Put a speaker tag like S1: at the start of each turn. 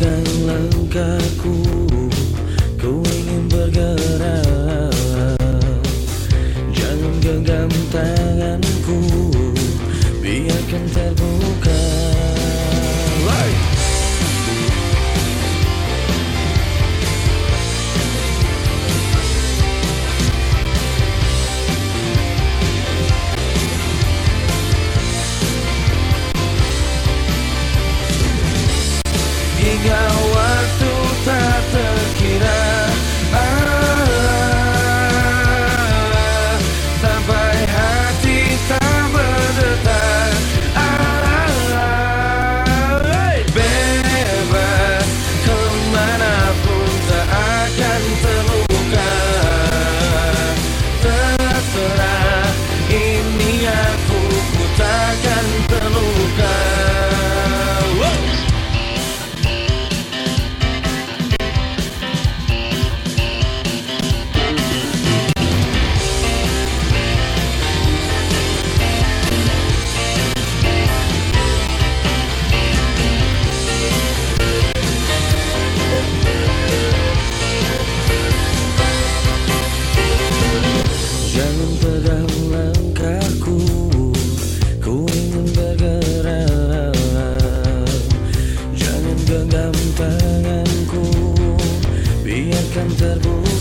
S1: Pegang langkahku girl tanganku Biarkan terbuka